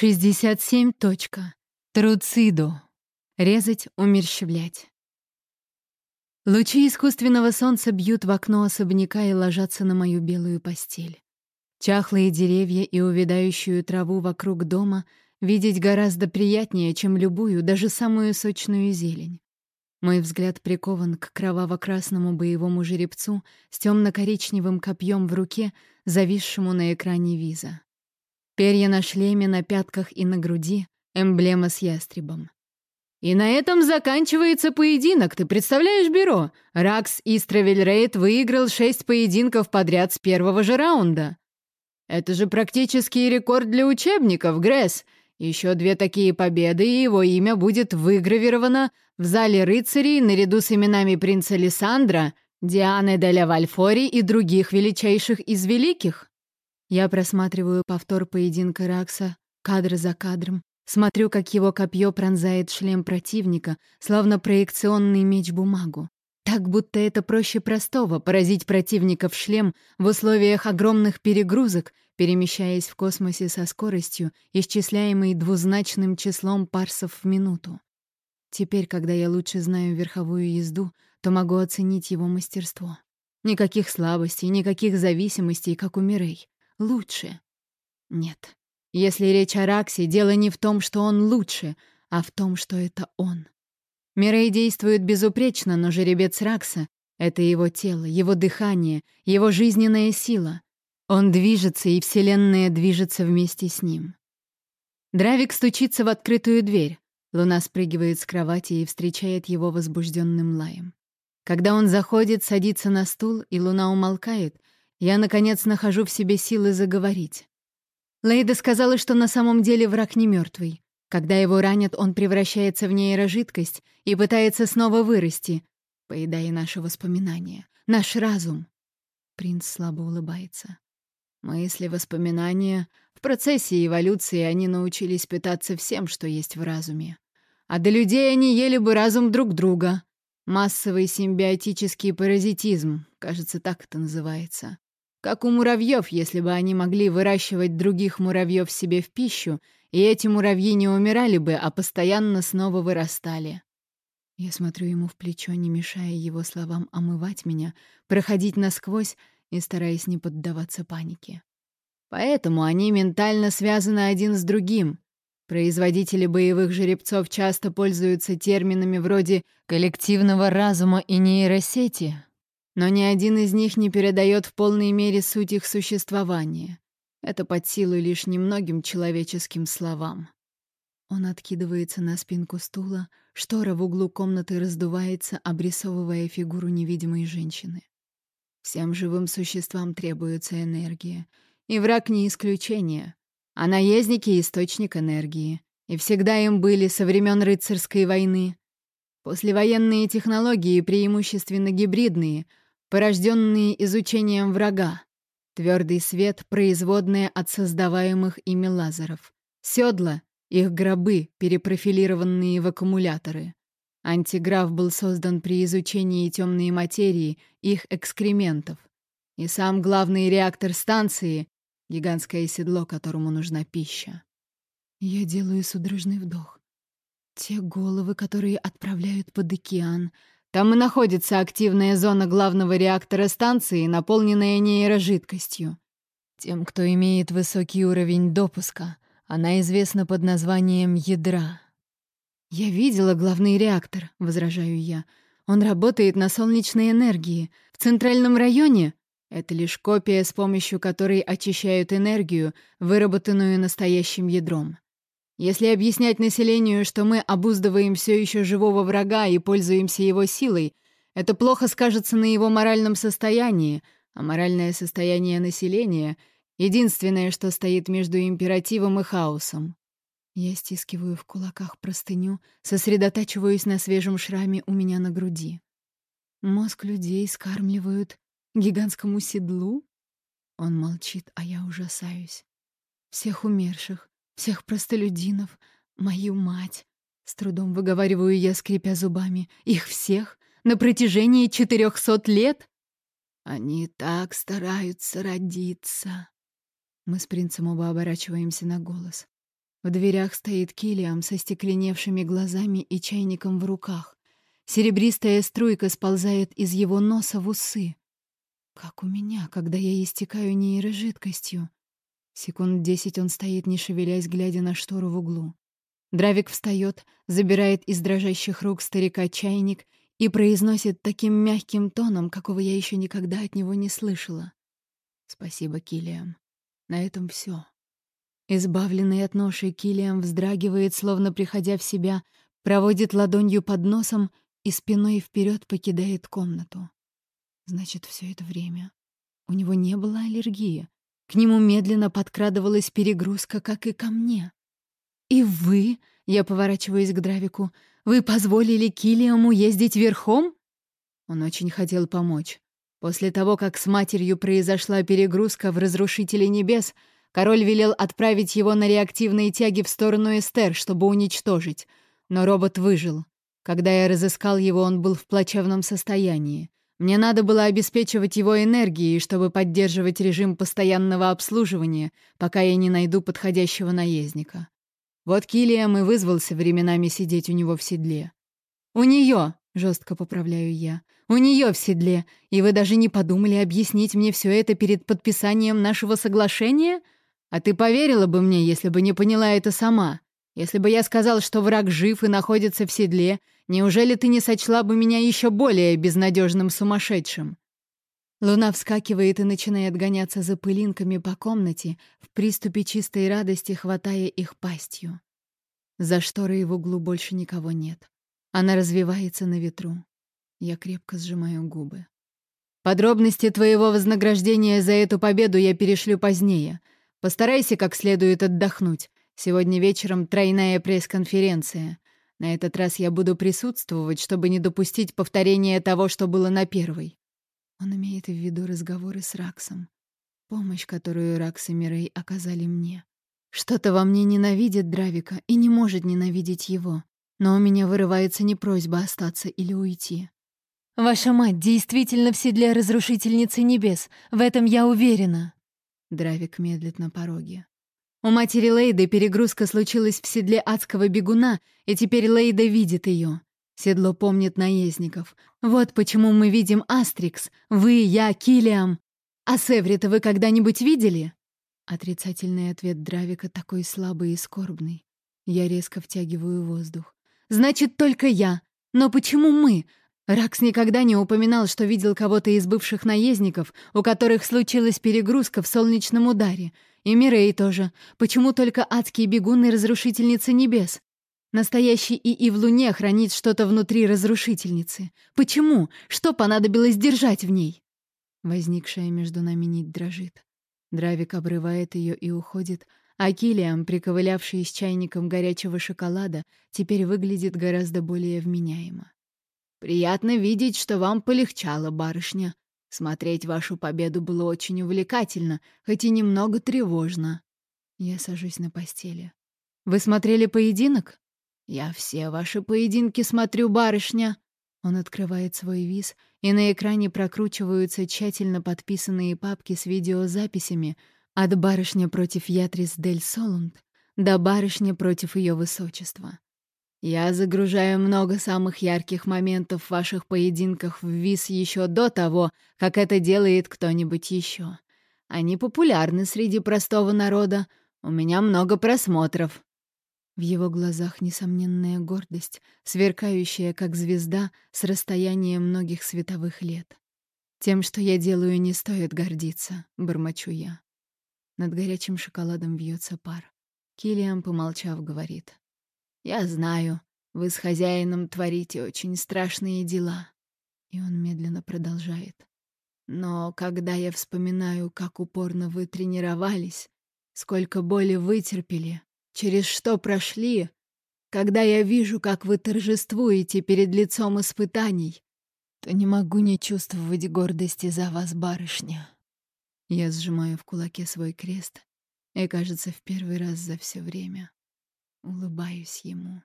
67. Точка. Резать, умерщвлять. Лучи искусственного солнца бьют в окно особняка и ложатся на мою белую постель. Чахлые деревья и увядающую траву вокруг дома видеть гораздо приятнее, чем любую, даже самую сочную зелень. Мой взгляд прикован к кроваво-красному боевому жеребцу с темно-коричневым копьем в руке, зависшему на экране виза. Перья на шлеме, на пятках и на груди, эмблема с ястребом. И на этом заканчивается поединок, ты представляешь, Бюро? Ракс Истравельрейд выиграл шесть поединков подряд с первого же раунда. Это же практически рекорд для учебников, Гресс. Еще две такие победы, и его имя будет выгравировано в зале рыцарей наряду с именами принца Лиссандра, Дианы де Вальфори и других величайших из великих. Я просматриваю повтор поединка Ракса, кадр за кадром, смотрю, как его копье пронзает шлем противника, словно проекционный меч-бумагу. Так, будто это проще простого — поразить противника в шлем в условиях огромных перегрузок, перемещаясь в космосе со скоростью, исчисляемой двузначным числом парсов в минуту. Теперь, когда я лучше знаю верховую езду, то могу оценить его мастерство. Никаких слабостей, никаких зависимостей, как у Мирей лучше. Нет. Если речь о Раксе, дело не в том, что он лучше, а в том, что это он. Мирей действует безупречно, но жеребец Ракса — это его тело, его дыхание, его жизненная сила. Он движется, и Вселенная движется вместе с ним. Дравик стучится в открытую дверь. Луна спрыгивает с кровати и встречает его возбужденным лаем. Когда он заходит, садится на стул, и Луна умолкает — я, наконец, нахожу в себе силы заговорить. Лейда сказала, что на самом деле враг не мертвый. Когда его ранят, он превращается в нейрожидкость и пытается снова вырасти, поедая наши воспоминания, наш разум. Принц слабо улыбается. Мысли, воспоминания. В процессе эволюции они научились питаться всем, что есть в разуме. А до людей они ели бы разум друг друга. Массовый симбиотический паразитизм, кажется, так это называется. Как у муравьев, если бы они могли выращивать других муравьев себе в пищу, и эти муравьи не умирали бы, а постоянно снова вырастали. Я смотрю ему в плечо, не мешая его словам омывать меня, проходить насквозь и стараясь не поддаваться панике. Поэтому они ментально связаны один с другим. Производители боевых жеребцов часто пользуются терминами вроде «коллективного разума» и «нейросети», но ни один из них не передает в полной мере суть их существования. Это под силу лишь немногим человеческим словам. Он откидывается на спинку стула, штора в углу комнаты раздувается, обрисовывая фигуру невидимой женщины. Всем живым существам требуется энергия, и враг не исключение. А наездники — источник энергии, и всегда им были со времен рыцарской войны. Послевоенные технологии преимущественно гибридные — порожденные изучением врага. Твердый свет, производные от создаваемых ими лазеров. Седла — их гробы, перепрофилированные в аккумуляторы. Антиграф был создан при изучении темной материи, их экскрементов. И сам главный реактор станции — гигантское седло, которому нужна пища. Я делаю судорожный вдох. Те головы, которые отправляют под океан, там и находится активная зона главного реактора станции, наполненная нейрожидкостью. Тем, кто имеет высокий уровень допуска, она известна под названием ядра. «Я видела главный реактор», — возражаю я. «Он работает на солнечной энергии. В центральном районе...» Это лишь копия, с помощью которой очищают энергию, выработанную настоящим ядром. Если объяснять населению, что мы обуздываем все еще живого врага и пользуемся его силой, это плохо скажется на его моральном состоянии, а моральное состояние населения — единственное, что стоит между императивом и хаосом. Я стискиваю в кулаках простыню, сосредотачиваюсь на свежем шраме у меня на груди. Мозг людей скармливают гигантскому седлу? Он молчит, а я ужасаюсь. Всех умерших, всех простолюдинов, мою мать. С трудом выговариваю я, скрипя зубами. Их всех? На протяжении четырехсот лет? Они так стараются родиться. Мы с принцем оба оборачиваемся на голос. В дверях стоит Килиам со стекленевшими глазами и чайником в руках. Серебристая струйка сползает из его носа в усы. Как у меня, когда я истекаю нейрожидкостью. Секунд десять он стоит, не шевелясь, глядя на штору в углу. Дравик встает, забирает из дрожащих рук старика чайник и произносит таким мягким тоном, какого я еще никогда от него не слышала. «Спасибо, Килиам. На этом все. Избавленный от ноши Килиам вздрагивает, словно приходя в себя, проводит ладонью под носом и спиной вперед покидает комнату. Значит, все это время у него не было аллергии. К нему медленно подкрадывалась перегрузка, как и ко мне. «И вы?» — я поворачиваюсь к Дравику. «Вы позволили Килиаму ездить верхом?» Он очень хотел помочь. После того, как с матерью произошла перегрузка в Разрушителе Небес, король велел отправить его на реактивные тяги в сторону Эстер, чтобы уничтожить. Но робот выжил. Когда я разыскал его, он был в плачевном состоянии. Мне надо было обеспечивать его энергией, чтобы поддерживать режим постоянного обслуживания, пока я не найду подходящего наездника. Вот Килиам и вызвался временами сидеть у него в седле. «У нее!» — жестко поправляю я. «У нее в седле! И вы даже не подумали объяснить мне все это перед подписанием нашего соглашения? А ты поверила бы мне, если бы не поняла это сама?» Если бы я сказал, что враг жив и находится в седле, неужели ты не сочла бы меня еще более безнадежным сумасшедшим?» Луна вскакивает и начинает гоняться за пылинками по комнате, в приступе чистой радости хватая их пастью. За шторой в углу больше никого нет. Она развивается на ветру. Я крепко сжимаю губы. Подробности твоего вознаграждения за эту победу я перешлю позднее. Постарайся как следует отдохнуть. Сегодня вечером тройная пресс-конференция. На этот раз я буду присутствовать, чтобы не допустить повторения того, что было на первой. Он имеет в виду разговоры с Раксом. Помощь, которую Ракс и Мирей оказали мне. Что-то во мне ненавидит Дравика и не может ненавидеть его. Но у меня вырывается не просьба остаться или уйти. «Ваша мать действительно в седле разрушительницы небес, в этом я уверена!» Дравик медлит на пороге. У матери Лейды перегрузка случилась в седле адского бегуна, и теперь Лейда видит ее. Седло помнит наездников. Вот почему мы видим Астрикс. Вы, я, Килиам. А Севрита вы когда-нибудь видели? Отрицательный ответ Дравика такой слабый и скорбный. Я резко втягиваю воздух. Значит, только я. Но почему мы? Ракс никогда не упоминал, что видел кого-то из бывших наездников, у которых случилась перегрузка в солнечном ударе — и Мирей тоже. Почему только адские бегуны разрушительницы небес? Настоящий ИИ в Луне хранит что-то внутри разрушительницы. Почему? Что понадобилось держать в ней? Возникшая между нами нить дрожит. Дравик обрывает ее и уходит, а Килиам, приковылявший с чайником горячего шоколада, теперь выглядит гораздо более вменяемо. «Приятно видеть, что вам полегчало, барышня», Смотреть вашу победу было очень увлекательно, хоть и немного тревожно. Я сажусь на постели. Вы смотрели поединок? Я все ваши поединки смотрю, барышня. Он открывает свой виз, и на экране прокручиваются тщательно подписанные папки с видеозаписями от барышня против Ятрис Дель Солунд до барышня против ее высочества. Я загружаю много самых ярких моментов в ваших поединках в ВИС еще до того, как это делает кто-нибудь еще. Они популярны среди простого народа. У меня много просмотров». В его глазах несомненная гордость, сверкающая, как звезда, с расстояния многих световых лет. «Тем, что я делаю, не стоит гордиться», — бормочу я. Над горячим шоколадом вьется пар. Килиан, помолчав, говорит. «Я знаю, вы с хозяином творите очень страшные дела». И он медленно продолжает. «Но когда я вспоминаю, как упорно вы тренировались, сколько боли вытерпели, через что прошли, когда я вижу, как вы торжествуете перед лицом испытаний, то не могу не чувствовать гордости за вас, барышня». Я сжимаю в кулаке свой крест и, кажется, в первый раз за все время улыбаюсь ему.